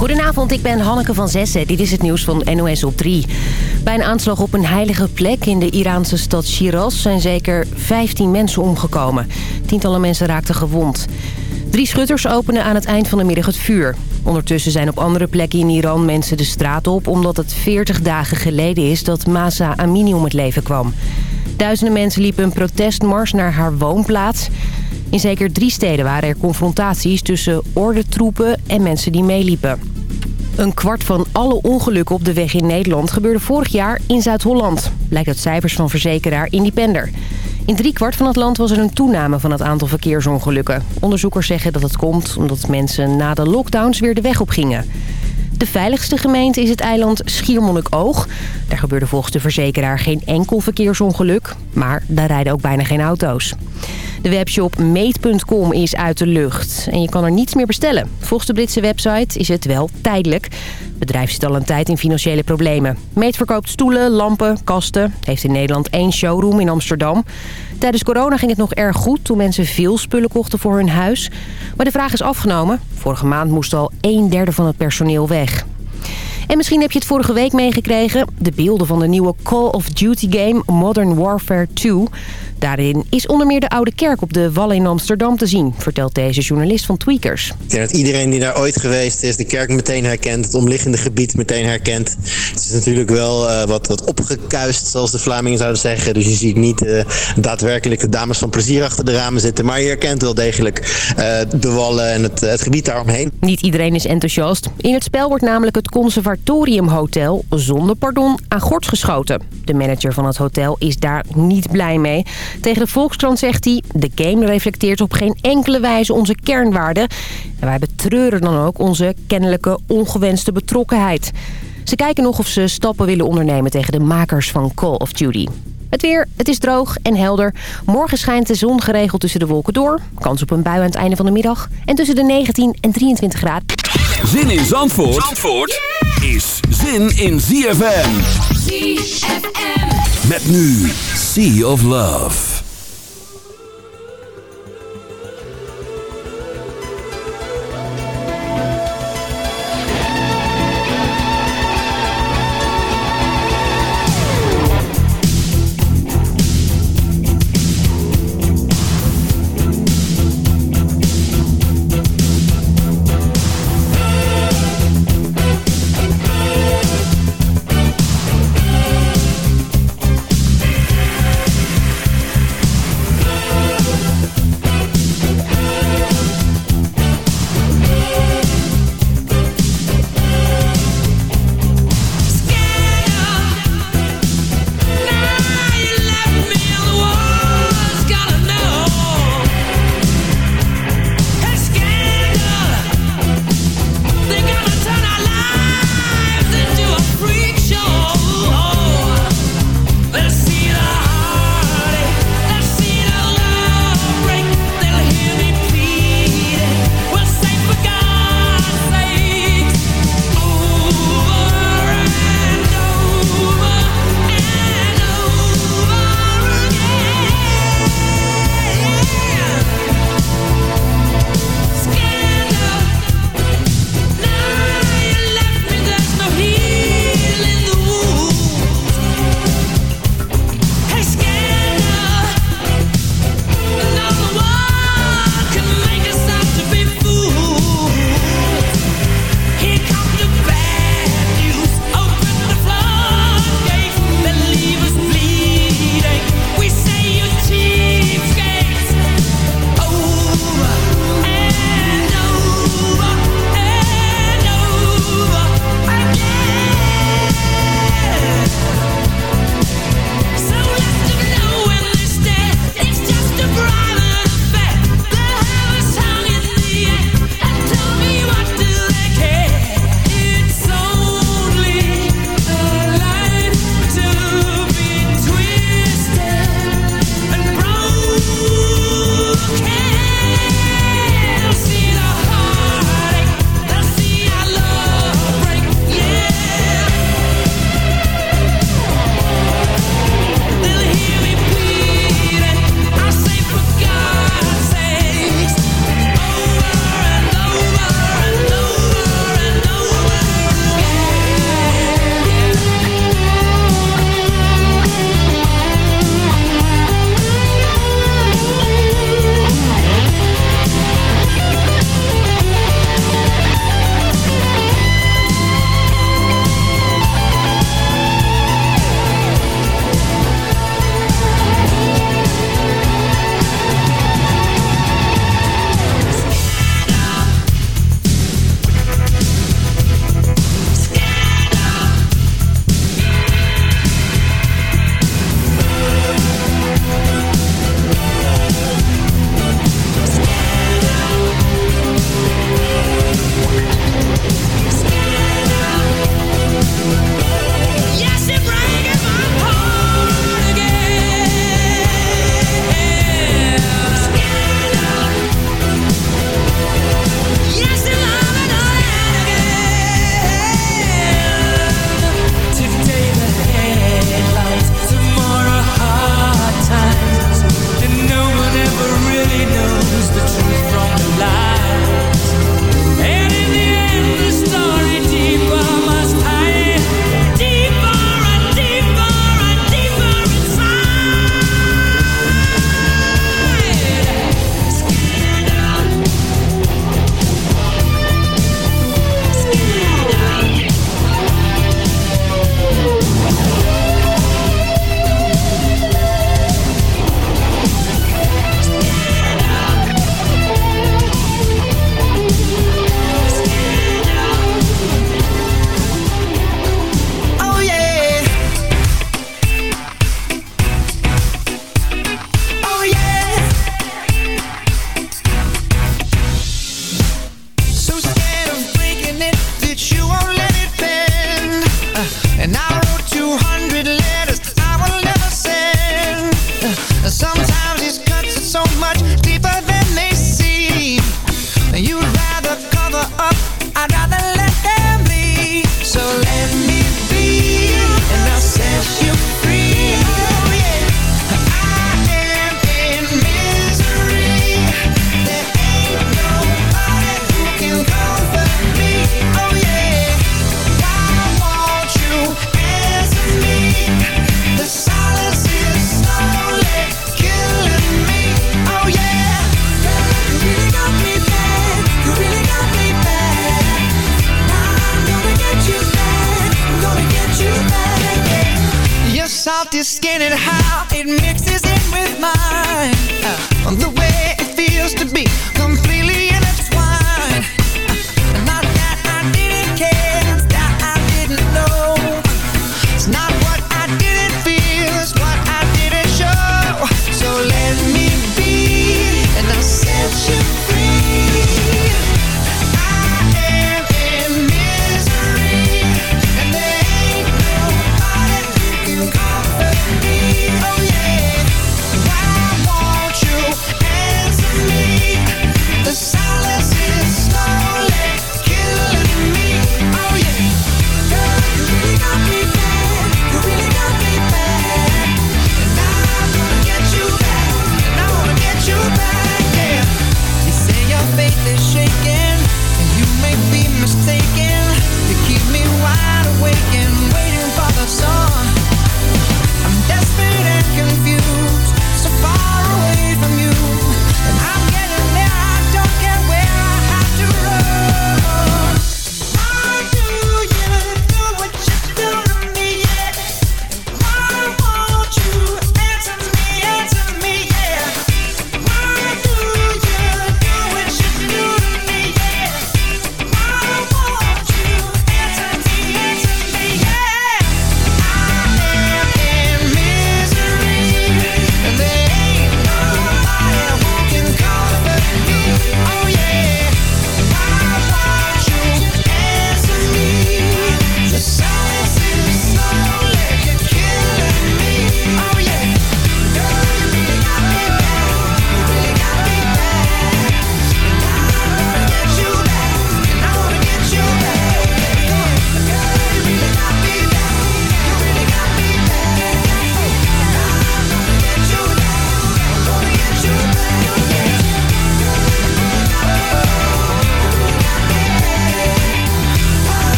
Goedenavond, ik ben Hanneke van Zessen. Dit is het nieuws van NOS op 3. Bij een aanslag op een heilige plek in de Iraanse stad Shiraz... zijn zeker 15 mensen omgekomen. Tientallen mensen raakten gewond. Drie schutters openen aan het eind van de middag het vuur. Ondertussen zijn op andere plekken in Iran mensen de straat op... omdat het 40 dagen geleden is dat Masa Amini om het leven kwam. Duizenden mensen liepen een protestmars naar haar woonplaats... In zeker drie steden waren er confrontaties tussen ordentroepen en mensen die meeliepen. Een kwart van alle ongelukken op de weg in Nederland gebeurde vorig jaar in Zuid-Holland. Blijkt uit cijfers van verzekeraar Independer. In driekwart van het land was er een toename van het aantal verkeersongelukken. Onderzoekers zeggen dat het komt omdat mensen na de lockdowns weer de weg op gingen. De veiligste gemeente is het eiland Schiermonnikoog. Daar gebeurde volgens de verzekeraar geen enkel verkeersongeluk. Maar daar rijden ook bijna geen auto's. De webshop meet.com is uit de lucht en je kan er niets meer bestellen. Volgens de Britse website is het wel tijdelijk. Het bedrijf zit al een tijd in financiële problemen. Meet verkoopt stoelen, lampen, kasten. Heeft in Nederland één showroom in Amsterdam. Tijdens corona ging het nog erg goed toen mensen veel spullen kochten voor hun huis. Maar de vraag is afgenomen. Vorige maand moest al een derde van het personeel weg. En misschien heb je het vorige week meegekregen. De beelden van de nieuwe Call of Duty game Modern Warfare 2. Daarin is onder meer de Oude Kerk op de Wallen in Amsterdam te zien, vertelt deze journalist van Tweakers. Ik denk dat iedereen die daar ooit geweest is, de kerk meteen herkent, het omliggende gebied meteen herkent. Het is natuurlijk wel uh, wat, wat opgekuist, zoals de Vlamingen zouden zeggen. Dus je ziet niet uh, daadwerkelijk de dames van plezier achter de ramen zitten, maar je herkent wel degelijk uh, de wallen en het, het gebied daaromheen. Niet iedereen is enthousiast. In het spel wordt namelijk het conservatoriumhotel zonder pardon aan gort geschoten. De manager van het hotel is daar niet blij mee. Tegen de Volkskrant zegt hij... de game reflecteert op geen enkele wijze onze kernwaarden. En wij betreuren dan ook onze kennelijke ongewenste betrokkenheid. Ze kijken nog of ze stappen willen ondernemen tegen de makers van Call of Duty. Het weer, het is droog en helder. Morgen schijnt de zon geregeld tussen de wolken door. Kans op een bui aan het einde van de middag. En tussen de 19 en 23 graden. Zin in Zandvoort, Zandvoort is zin in ZFM. ZFM. Met nu Sea of Love.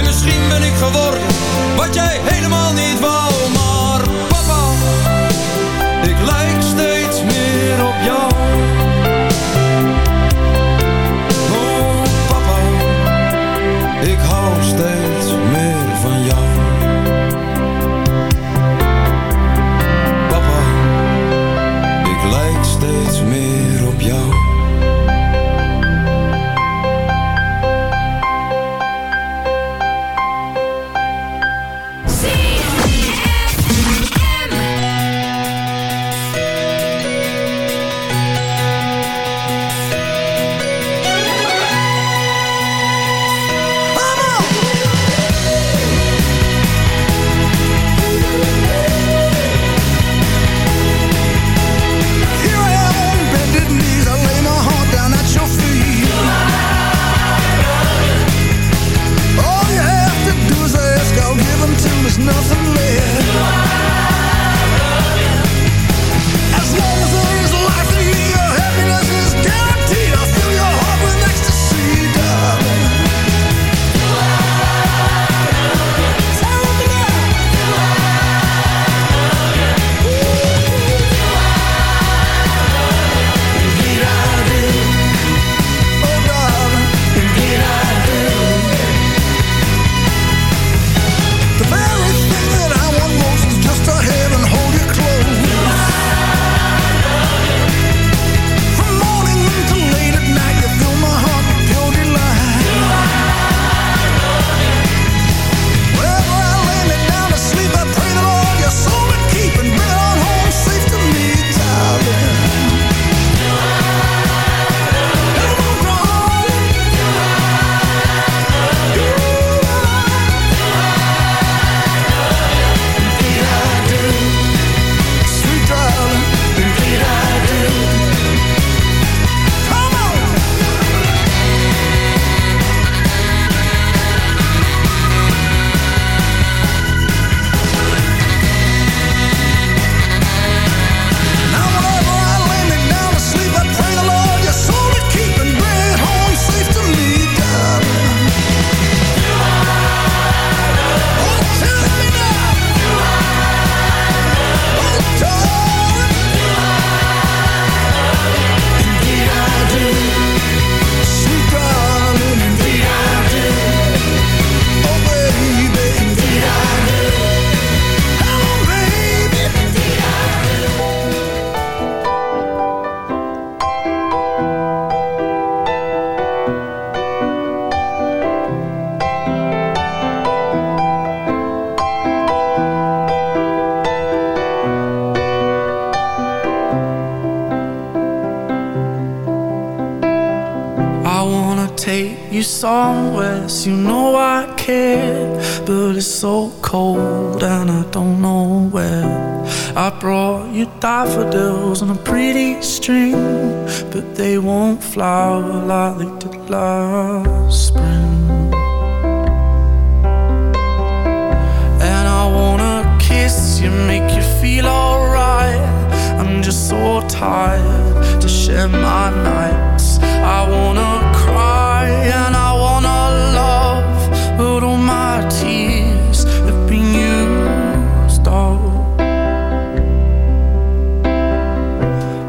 En misschien ben ik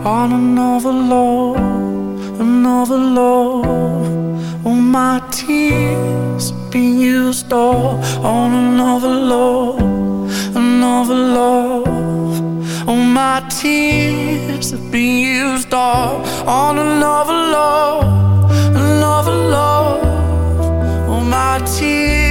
on another love, another love. All my tears being used all on another love, another love. All my tears being used all on another love, another love. All my tears.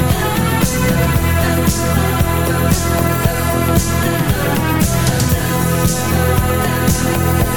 Thank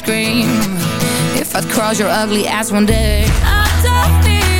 scream. If I'd cross your ugly ass one day I don't need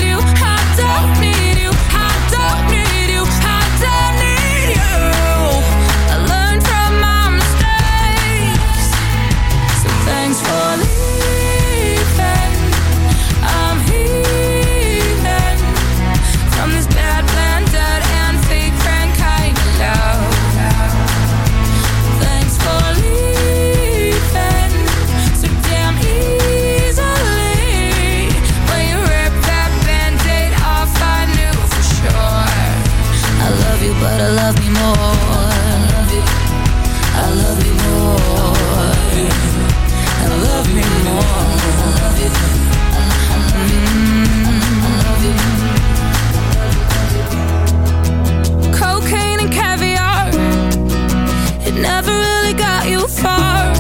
really got you far.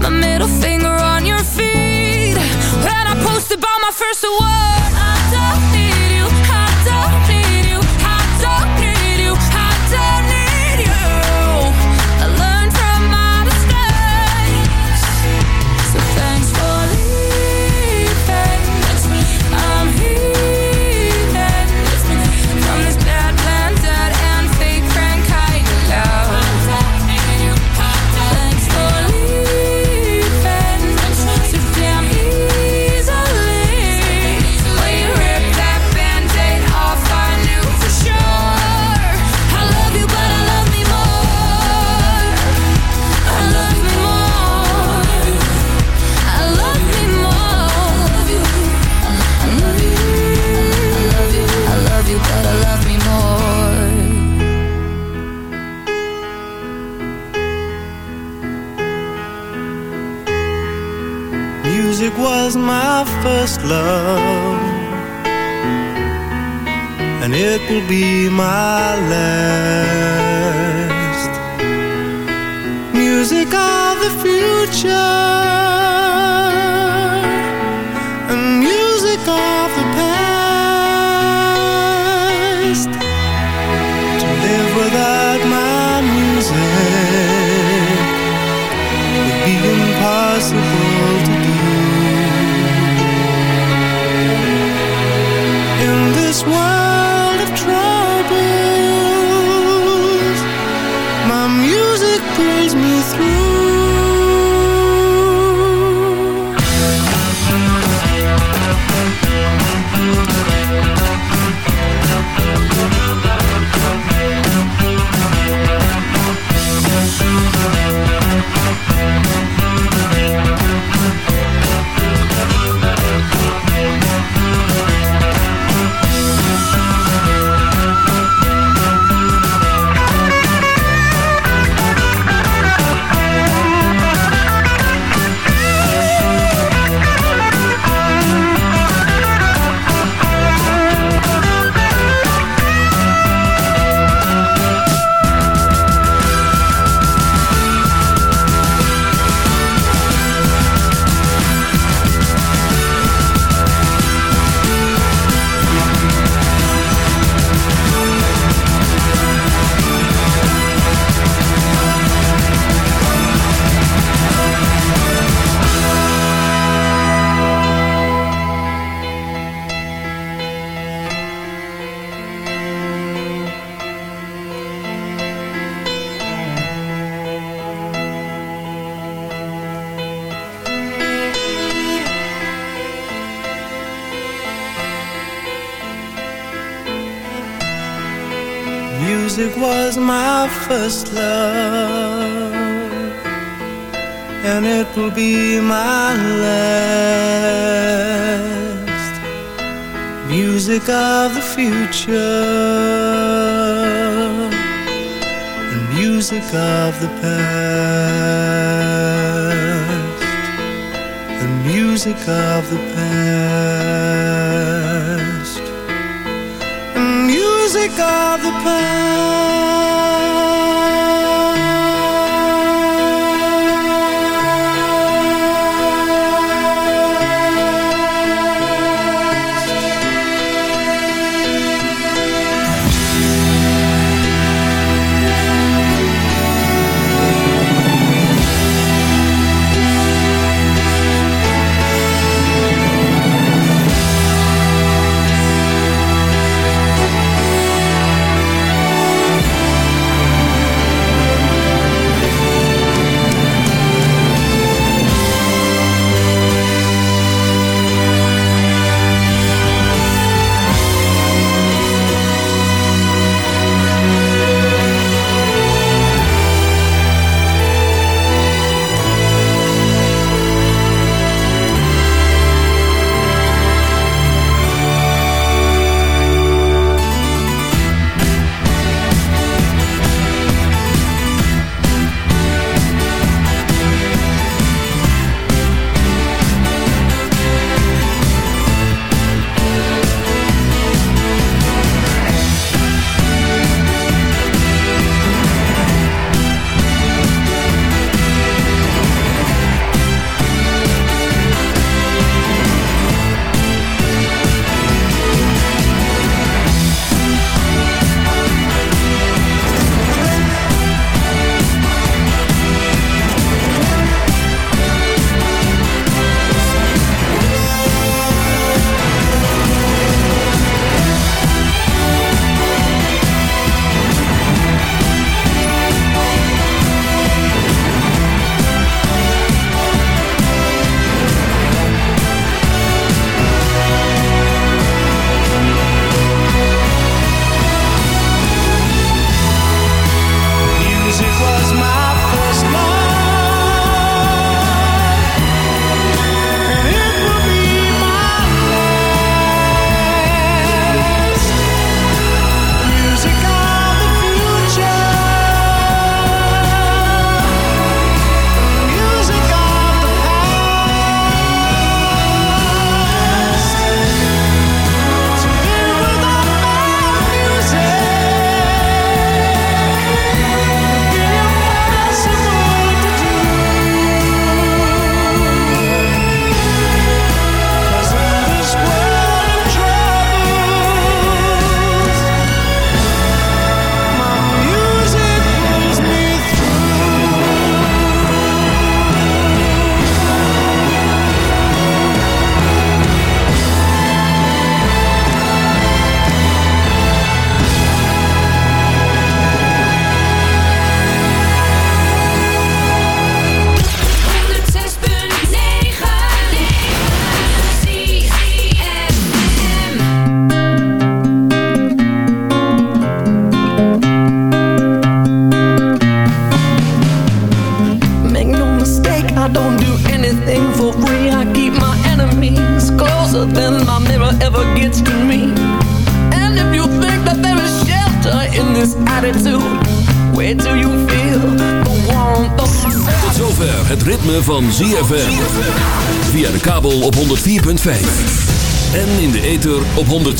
My middle finger on your feet. When I posted about my first award. first love. And it will be my last. Music of the future. And music of the past. To live without one Will be my last. Music of the future And music of the past. And music of the past. And music of the past